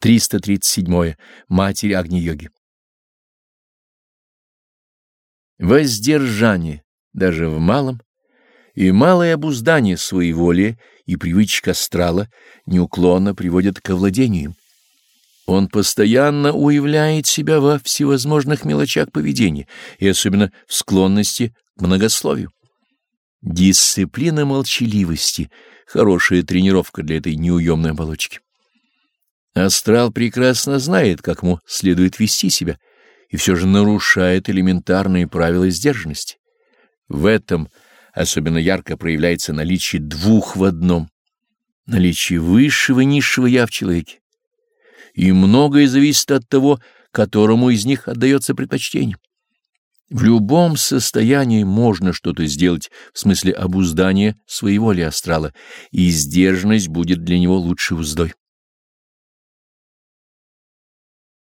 337. Матерь Агни-йоги. Воздержание, даже в малом, и малое обуздание своеволия и привычек астрала неуклонно приводят к овладению. Он постоянно уявляет себя во всевозможных мелочах поведения и особенно в склонности к многословию. Дисциплина молчаливости — хорошая тренировка для этой неуемной оболочки. Астрал прекрасно знает, как ему следует вести себя, и все же нарушает элементарные правила сдержанности. В этом особенно ярко проявляется наличие двух в одном, наличие высшего и низшего «я» в человеке. И многое зависит от того, которому из них отдается предпочтение. В любом состоянии можно что-то сделать в смысле обуздания своего ли астрала, и сдержанность будет для него лучшей уздой.